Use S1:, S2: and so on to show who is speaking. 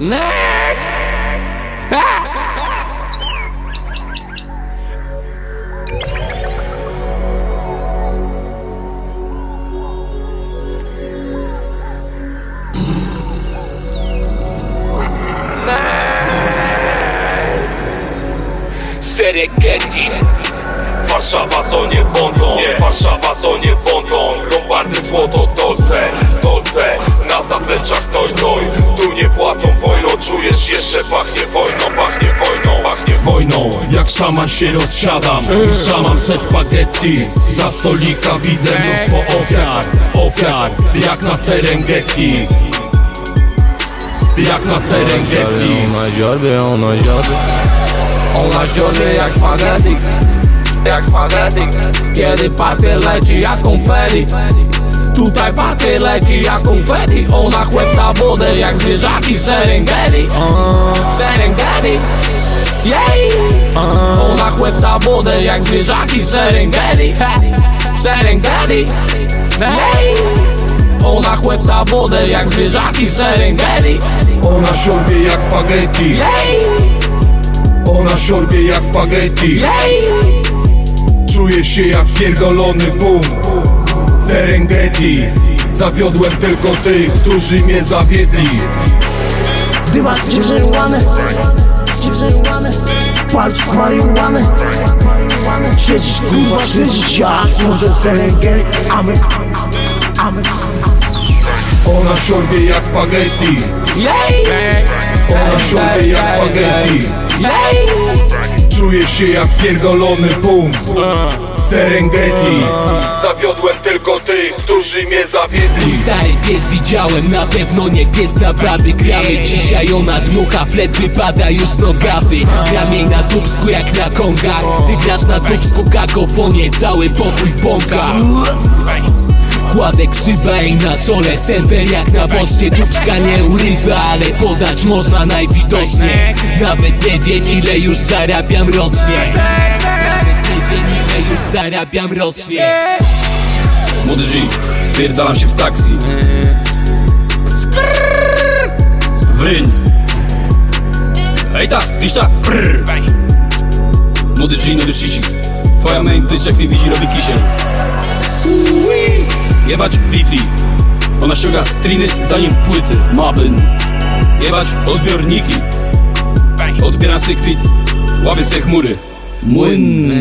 S1: Nerd!
S2: Serengeti. Warszawa to nie London Warszawa to nie London Lombardy, złoto, dolce Dolce, na zapleczach doj, doj Czujesz jeszcze pachnie wojną Pachnie wojną, pachnie wojną. Jak szaman się rozsiadam Szaman se spaghetti. Za stolika widzę mnóstwo ofiar Ofiar, jak na Serengeti. Jak na Serengeti.
S1: Ona ziorbie, ona ziorbie Ona ziorbie jak spaghetti Jak spaghetti. Kiedy papier leci jak konfetti Tutaj papier leci jak konfetti Ona chłepta wodę jak zwierzaki w Serengeti. Serengeti. Jej. Ona chłepta wodę jak zwierzaki w Serengeti. Serengeti. Jej. Ona chłepta wodę jak zwierzaki w Serengeti.
S2: Ona siorbie jak spaghetti.
S1: Jej.
S2: Ona siorbie jak spaghetti.
S1: Jej.
S2: Czuję się jak pierdolony boom Serengeti. Zawiodłem tylko tych, którzy mnie zawiedli.
S3: Dyma Dziewczynłany Palić marihuanę Marihuanę Świecić kurwa, świecić jak słońce Serengeti. Amen. Amen.
S2: Ona siorbie jak spaghetti.
S1: Jej!
S2: Ona siorbie jak spaghetti.
S1: Jej!
S2: Czuję się jak pierdolony boom Serengeti. Zawiodłem tylko tych, którzy mnie zawiedli.
S4: Stary pies widziałem, na pewno nie pies na baby. Gramy dzisiaj ona dmucha, flet wypada już z nogawy. Gram jej na dubsku jak na kongach. Ty grasz na dubsku kakofonie, cały pokój w bąkach. Kładę krzyba i na czole stempel jak na poczcie Dubska nie urywa, ale podać można najwidoczniej. Nawet nie wiem ile już zarabiam rocznie ile już zarabiam rocznie.
S5: Młody G, pierdalam się w taksi. Wryń. Ej ta, widzisz ta, prrr Młody G, nowy shisik Twoja main bitch jak mnie widzi robi kisiel. Jebać Wi-Fi. Ona ściąga striny zanim płyty Mabyn. Jebać odbiorniki. Odbieram sykwit Łapię se chmury. Młyn